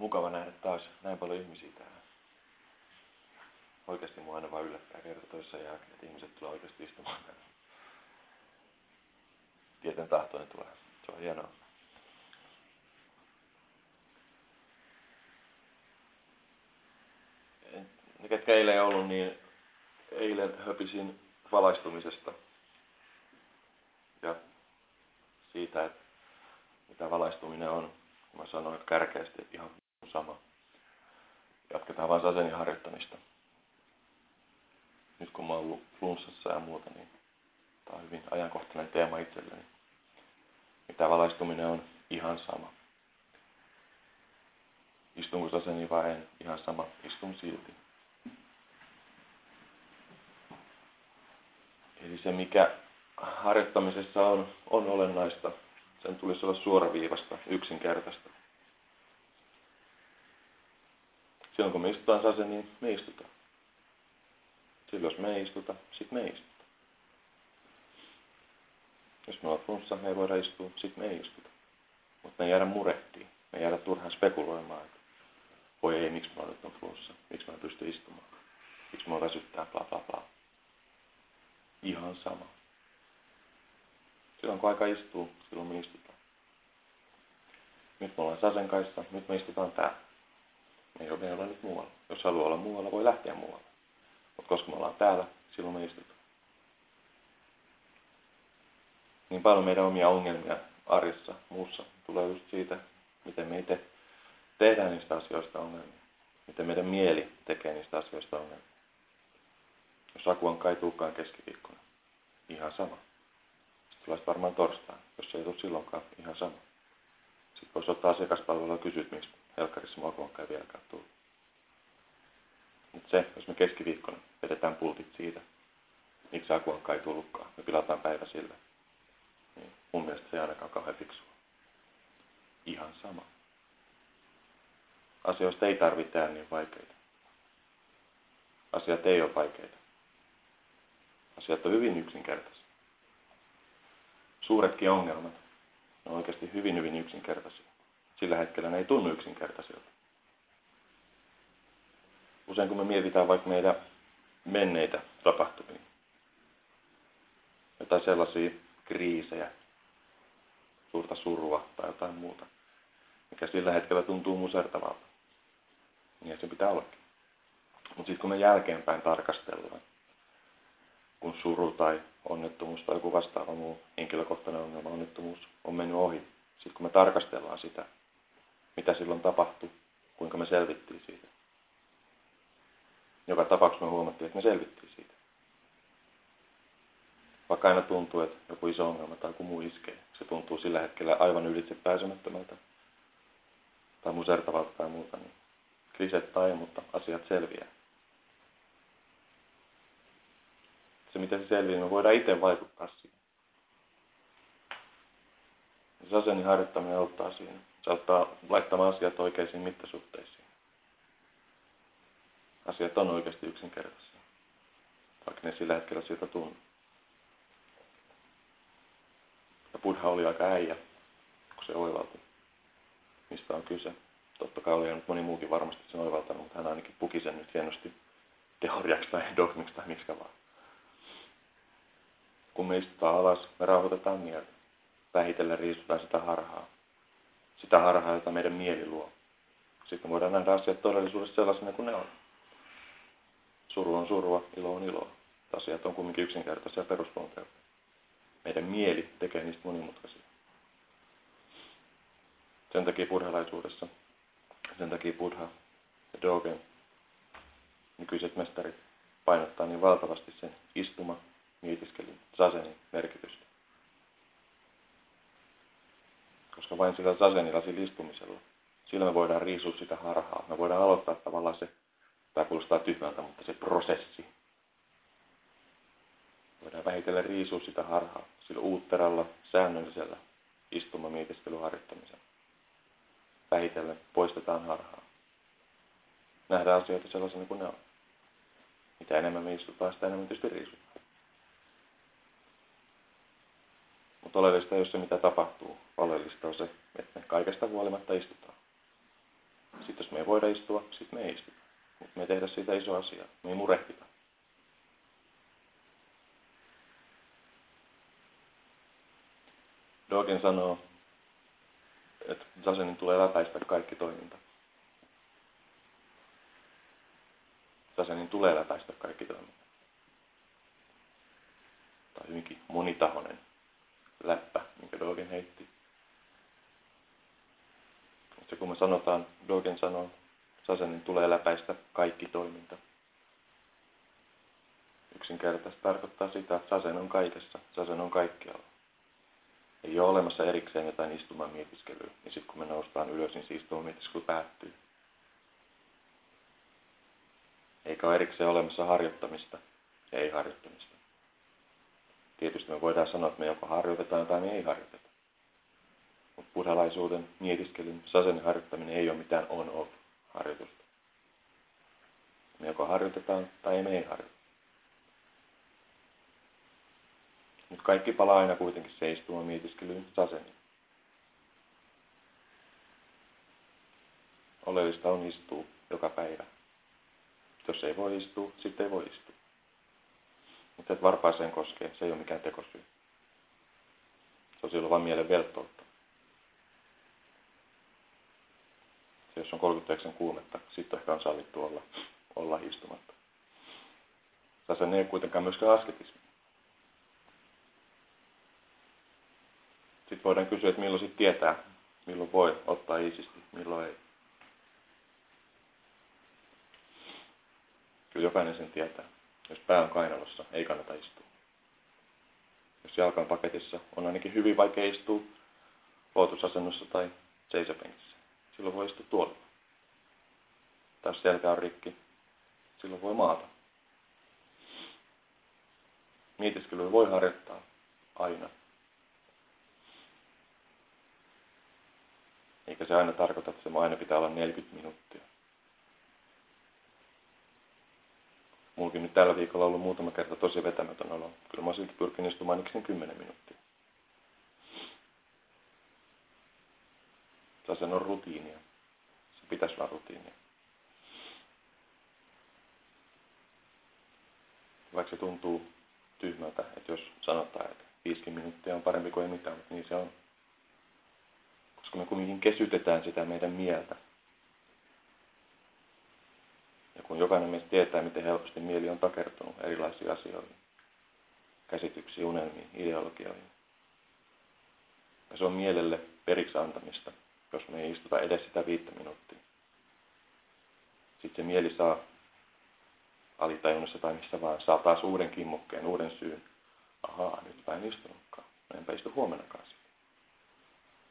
mukava nähdä taas näin paljon ihmisiä täällä. Oikeasti mua aina vaan yllättää kerta toisessa jälkeen, että ihmiset tulee oikeasti istumaan täällä. Tieten tahtoinen tulee. Se on hienoa. Ne, ketkä eilen ei ollut, niin eilen höpisin valaistumisesta ja siitä, että mitä valaistuminen on. Mä sanoin kärkeästi, että ihan sama. Jatketaan vain sasenin harjoittamista. Nyt kun mä oon ollut flunssassa ja muuta, niin tämä on hyvin ajankohtainen teema itselleni. Mitä valaistuminen on, ihan sama. Istunko saseni vai en, ihan sama, istun silti. Eli se, mikä harjoittamisessa on, on olennaista, sen tulisi olla suoraviivasta, yksinkertaista. Silloin kun me istutaan sase, niin me istutaan. Silloin jos me ei istuta, sitten me istutaan. Jos me ollaan flunssa, me ei voida istua, sitten me ei istuta. Mutta me ei jäädä murehtiin. Me ei jäädä turhaan spekuloimaan, että voi ei, miksi mä nyt on flunssa, miksi mä pysty istumaan, miksi mä väsyttää, bla bla bla. Ihan sama. Silloin kun aika istuu, silloin me istutaan. Nyt me ollaan Sasen kanssa, nyt me istutaan täällä. Ei ole, olla nyt muualla. Jos haluaa olla muualla, voi lähteä muualla. Mutta koska me ollaan täällä, silloin me istutaan. Niin paljon meidän omia ongelmia arjessa, muussa, tulee just siitä, miten me itse tehdään niistä asioista ongelmia. Miten meidän mieli tekee niistä asioista ongelmia. Jos Akuankka ei tulekaan keskiviikkona, ihan sama. Sitten tulee varmaan torstaina, jos se ei tule silloinkaan, ihan sama. Sitten voisi ottaa asiakaspalvelua ja kysyä, miksi Helkkarissa Akuankka ei vieläkään tullut. Mutta se, jos me keskiviikkona vedetään pultit siitä, miksi Akuankka ei tullutkaan, me pilataan päivä sillä, niin mun mielestä se ei ainakaan kauhean fiksua. Ihan sama. Asioista ei tarvitse tehdä niin vaikeita. Asiat ei ole vaikeita. Asiat on hyvin yksinkertaisia. Suuretkin ongelmat on oikeasti hyvin, hyvin yksinkertaisia. Sillä hetkellä ne ei tunnu yksinkertaisilta. Usein kun me mietitään vaikka meidän menneitä tapahtumia, jotain sellaisia kriisejä, suurta surua tai jotain muuta, mikä sillä hetkellä tuntuu musertavalta, niin se pitää ollakin. Mutta sitten kun me jälkeenpäin tarkastellaan, kun suru tai onnettomuus tai joku vastaava muu henkilökohtainen ongelma, onnettomuus on mennyt ohi. Sitten kun me tarkastellaan sitä, mitä silloin tapahtui, kuinka me selvittiin siitä. Joka tapauksessa me huomattiin, että me selvittiin siitä. Vaikka aina tuntuu, että joku iso ongelma tai joku muu iskee, se tuntuu sillä hetkellä aivan ylitse pääsemättömältä tai musertavalta tai muuta, niin kriset tai mutta asiat selviää. se miten se selviää, me voidaan itse vaikuttaa siihen. Se asennin harjoittaminen auttaa siinä. Se auttaa laittamaan asiat oikeisiin mittasuhteisiin. Asiat on oikeasti yksinkertaisia, vaikka ne sillä hetkellä siltä tuntuu. Ja Buddha oli aika äijä, kun se oivalti, mistä on kyse. Totta kai oli nyt moni muukin varmasti sen oivaltanut, mutta hän ainakin puki sen nyt hienosti teoriaksi tai dogmiksi tai miksi vaan kun me istutaan alas, me rauhoitetaan mieltä. Vähitellen riisutaan sitä harhaa. Sitä harhaa, jota meidän mieli luo. Sitten voidaan nähdä asiat todellisuudessa sellaisena kuin ne on. Suru on surua, ilo on iloa. Asiat on kuitenkin yksinkertaisia perusluonteelta. Meidän mieli tekee niistä monimutkaisia. Sen takia buddhalaisuudessa, sen takia buddha ja dogen, nykyiset mestarit, painottaa niin valtavasti sen istuma mietiskelin sasenin merkitystä. Koska vain sillä sasenilla, sillä istumisella, sillä me voidaan riisua sitä harhaa. Me voidaan aloittaa tavallaan se, tämä kuulostaa tyhmältä, mutta se prosessi. Voidaan vähitellen riisua sitä harhaa sillä uutteralla, säännöllisellä istumamietiskelyharjoittamisella. Vähitellen poistetaan harhaa. Nähdään asioita sellaisena kuin ne on. Mitä enemmän me istutaan, sitä enemmän tietysti riisutaan. Mutta oleellista ei ole se, mitä tapahtuu. Oleellista on se, että me kaikesta huolimatta istutaan. Sitten jos me ei voida istua, sitten me ei istu. Mutta me ei tehdä siitä iso asia. Me ei murehtita. Dogen sanoo, että Zazenin tulee läpäistä kaikki toiminta. Zazenin tulee läpäistä kaikki toiminta. Tai hyvinkin monitahoinen läppä, minkä Dogen heitti. Se kun me sanotaan, Dogen sanoo, Sasenin tulee läpäistä kaikki toiminta. Yksinkertaisesti tarkoittaa sitä, että Sasen on kaikessa, Sasen on kaikkialla. Ei ole olemassa erikseen jotain istumaan mietiskelyä, niin sitten kun me noustaan ylös, niin se istumaan mietiskely päättyy. Eikä ole erikseen olemassa harjoittamista ei harjoittamista. Tietysti me voidaan sanoa, että me joko harjoitetaan tai me ei harjoiteta. Mutta buddhalaisuuden mietiskelyn sasen harjoittaminen ei ole mitään on-off harjoitusta. Me joko harjoitetaan tai me ei harjoita. Mutta kaikki palaa aina kuitenkin seistumaan mietiskelyyn saseniin. Oleellista on istua joka päivä. Jos ei voi istua, sitten ei voi istua. Mutta että varpaaseen koskee, se ei ole mikään tekosyy. Se on silloin vain mielen velttoutta. Se, jos on 39 kuumetta, sitten ehkä on sallittu olla, olla istumatta. Tässä ei kuitenkaan myöskään asketismi. Sitten voidaan kysyä, että milloin sitten tietää, milloin voi ottaa iisisti, milloin ei. Kyllä jokainen sen tietää. Jos pää on kainalossa, ei kannata istua. Jos jalka on paketissa, on ainakin hyvin vaikea istua lootusasennossa tai seisopenkissä. Silloin voi istua tuolla. Tai jos selkä on rikki, silloin voi maata. Mietiskelyä voi harjoittaa aina. Eikä se aina tarkoita, että se aina pitää olla 40 minuuttia. Mullakin nyt tällä viikolla ollut muutama kerta tosi vetämätön olo. Kyllä mä silti pyrkin istumaan ainakin 10 minuuttia. sen on rutiinia. Se pitäisi olla rutiinia. Vaikka se tuntuu tyhmältä, että jos sanotaan, että 50 minuuttia on parempi kuin ei mitään, mutta niin se on. Koska me kumminkin kesytetään sitä meidän mieltä ja kun jokainen meistä tietää, miten helposti mieli on takertunut erilaisiin asioihin, käsityksiin, unelmiin, ideologioihin. Ja se on mielelle periksi antamista, jos me ei istuta edes sitä viittä minuuttia. Sitten se mieli saa alitajunnassa tai missä vaan, saa taas uuden kimmokkeen, uuden syyn. Ahaa, nyt mä en istunutkaan. Mä enpä istu huomennakaan siitä.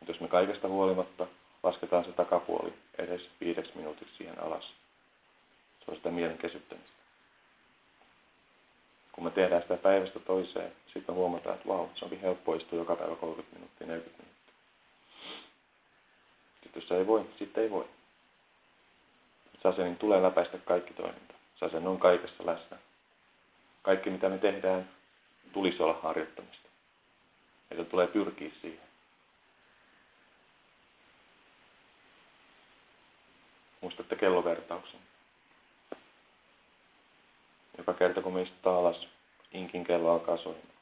Mutta jos me kaikesta huolimatta lasketaan se takapuoli edes viideksi minuutiksi siihen alas, se on sitä mielen kesyttämistä. Kun me tehdään sitä päivästä toiseen, sitten huomataan, että vau, se onkin helppo istua joka päivä 30 minuuttia, 40 minuuttia. Sitten jos ei voi, sitten ei voi. Sasenin tulee läpäistä kaikki toiminta. Sasen on kaikessa läsnä. Kaikki mitä me tehdään, tulisi olla harjoittamista. Meidän tulee pyrkiä siihen. Muistatte kellovertauksen. Joka kerta kun istutaan alas, inkin kello alkaa soimaan.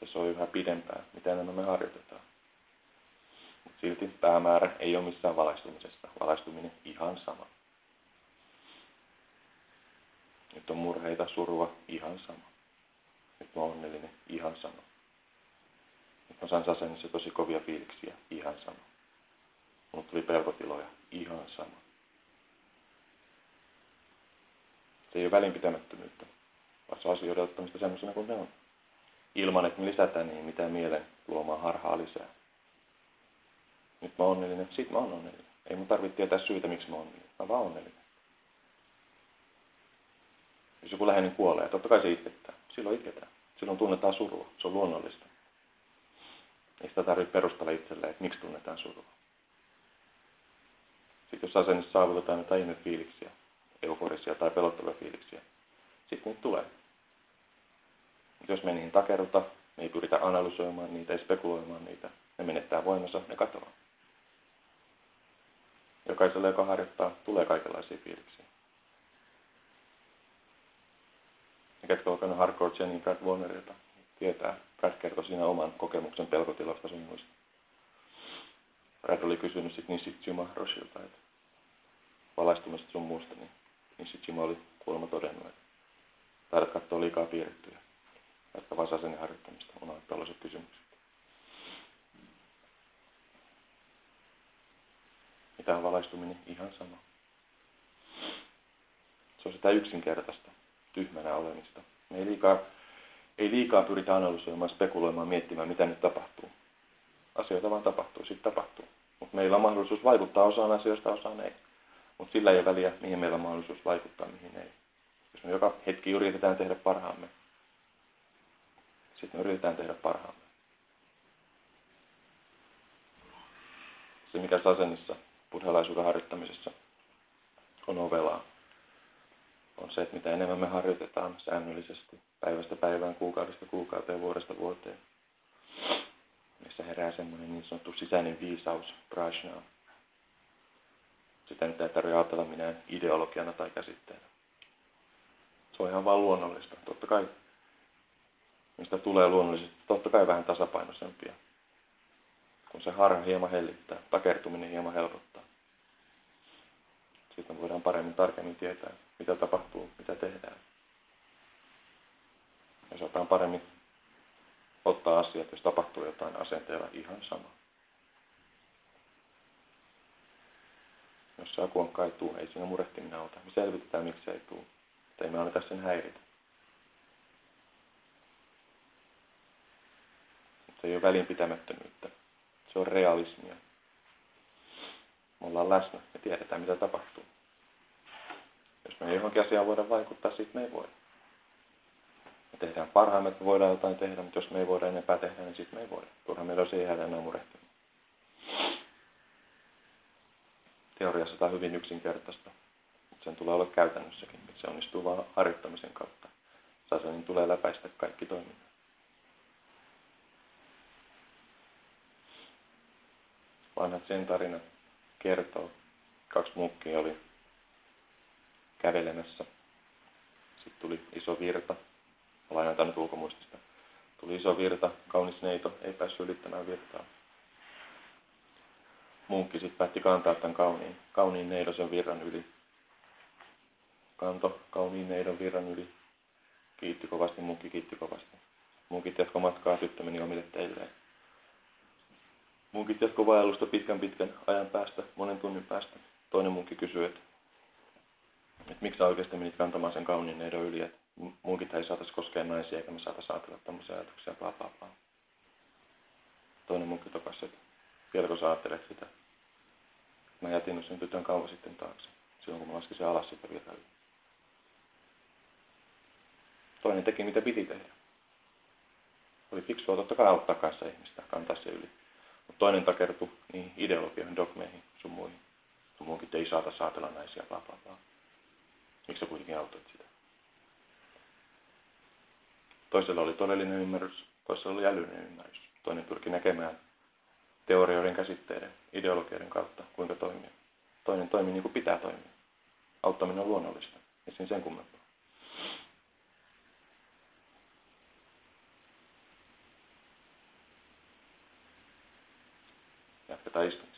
Se soi yhä pidempään, mitä enemmän me harjoitetaan. Mut silti päämäärä ei ole missään valaistumisesta. Valaistuminen ihan sama. Nyt on murheita, surua, ihan sama. Nyt mä onnellinen, ihan sama. Nyt mä saan sasennissa tosi kovia fiiliksiä, ihan sama. Mulla tuli pelkotiloja, ihan sama. Se ei ole välinpitämättömyyttä, vaan se on asioiden ottamista semmoisena kuin ne on. Ilman, että me lisätään niihin mitään mielen luomaan harhaa lisää. Nyt mä oon onnellinen, sit mä oon onnellinen. Ei mun tarvitse tietää syytä, miksi mä oon onnellinen. Mä vaan onnellinen. Jos joku läheinen kuolee, totta kai se itkettää. Silloin itketään. Silloin tunnetaan surua. Se on luonnollista. Ei sitä tarvitse perustella itselleen, että miksi tunnetaan surua. Sitten jos asennissa saavutetaan jotain ihmefiiliksiä, euforisia tai pelottavia fiiliksiä. Sitten niitä tulee. Mutta jos me niihin takerruta, me ei pyritä analysoimaan niitä, ei spekuloimaan niitä, Ne menettää voimansa, ne katoaa. Jokaiselle, joka harjoittaa, tulee kaikenlaisia fiiliksiä. Ja ketkä ovat hardcore Jenny Brad Warnerilta, tietää. Brad kertoi siinä oman kokemuksen pelkotilasta sun muista. Brad oli kysynyt sitten niin Sitsuma Roshilta, että valaistumista sun muusta, niin, niin Sitsuma oli kuulemma todennut, että taidat katsoa liikaa piirrettyjä. Jatka vasaisen harjoittamista, on tällaiset kysymykset. Mitä on valaistuminen? Ihan sama. Se on sitä yksinkertaista, tyhmänä olemista. Me ei liikaa, ei liikaa pyritä analysoimaan, spekuloimaan, miettimään, mitä nyt tapahtuu. Asioita vaan tapahtuu, sitten tapahtuu. Mutta meillä on mahdollisuus vaikuttaa osaan asioista, osaan ei. Mutta sillä ei ole väliä, mihin meillä on mahdollisuus vaikuttaa, mihin ei. Jos me joka hetki yritetään tehdä parhaamme, sitten me yritetään tehdä parhaamme. Se, mikä Sasenissa, buddhalaisuuden harjoittamisessa, on ovelaa, on se, että mitä enemmän me harjoitetaan säännöllisesti, päivästä päivään, kuukaudesta kuukauteen, vuodesta vuoteen, missä herää semmoinen niin sanottu sisäinen viisaus, prajna. Sitä nyt ei tarvitse ajatella minään ideologiana tai käsitteenä. Se on ihan vaan luonnollista. Totta kai mistä tulee luonnollisesti totta kai vähän tasapainoisempia. Kun se harha hieman hellittää, takertuminen hieman helpottaa. Sitten voidaan paremmin tarkemmin tietää, mitä tapahtuu, mitä tehdään. Ja saadaan paremmin ottaa asiat, jos tapahtuu jotain asenteella ihan sama. Jos se akuankka ei tule, ei siinä murehtiminen auta. Me selvitetään, miksi ei tule. Että ei me anneta sen häiritä. Se ei ole välinpitämättömyyttä. Se on realismia. Me ollaan läsnä ja tiedetään, mitä tapahtuu. Jos me ei johonkin asiaan voida vaikuttaa, siitä me ei voida. Me tehdään parhaamme, että me voidaan jotain tehdä, mutta jos me ei voida enempää tehdä, niin sitten me ei voida. Turha meillä on siihen enää murehtimaan. Teoriassa tämä on hyvin yksinkertaista, mutta sen tulee olla käytännössäkin. Se onnistuu vain harjoittamisen kautta. Sasanin tulee läpäistä kaikki toiminnat. vanhat sen tarinat kertoo. Kaksi munkkia oli kävelemässä. Sitten tuli iso virta. Olen tänne ulkomuistista. Tuli iso virta, kaunis neito, ei päässyt ylittämään virtaa. Munkki sitten päätti kantaa tämän kauniin, kauniin neidosen virran yli. Kanto kauniin neidon virran yli. Kiitti kovasti, munkki kiitti kovasti. Munkit jatko matkaa, tyttö meni omille teilleen. Munkit jatko vaellusta pitkän pitkän ajan päästä, monen tunnin päästä. Toinen munkki kysyi, että, että miksi sä oikeasti menit kantamaan sen kauniin neidon yli, että munkit ei saataisi koskea naisia eikä me saataisi ajatella tämmöisiä ajatuksia, bla bla bla. Toinen munkki tokasi, että vieläkö sä ajattelet sitä? Mä jätin sen tytön kauan sitten taakse, silloin kun mä laskin sen alas sitten vielä. Toinen teki mitä piti tehdä. Oli fiksua totta kai auttaa kanssa ihmistä, kantaa se yli. Mutta toinen takertui niin ideologioihin, dogmeihin, sun muihin. Sun muunkin, ei saata saatella naisia, bla bla bla. Miksi sä kuitenkin autoit sitä? Toisella oli todellinen ymmärrys, toisella oli älyllinen ymmärrys. Toinen pyrki näkemään teorioiden käsitteiden, ideologioiden kautta, kuinka toimia. Toinen toimii niin kuin pitää toimia. Auttaminen on luonnollista. Ja siinä sen kummempaa. jatketaan. Kiitos.